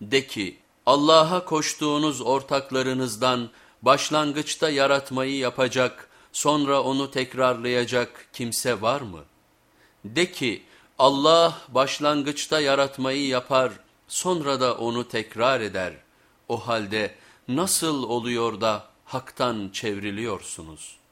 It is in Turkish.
De ki Allah'a koştuğunuz ortaklarınızdan başlangıçta yaratmayı yapacak sonra onu tekrarlayacak kimse var mı? De ki Allah başlangıçta yaratmayı yapar sonra da onu tekrar eder. O halde nasıl oluyor da haktan çevriliyorsunuz?''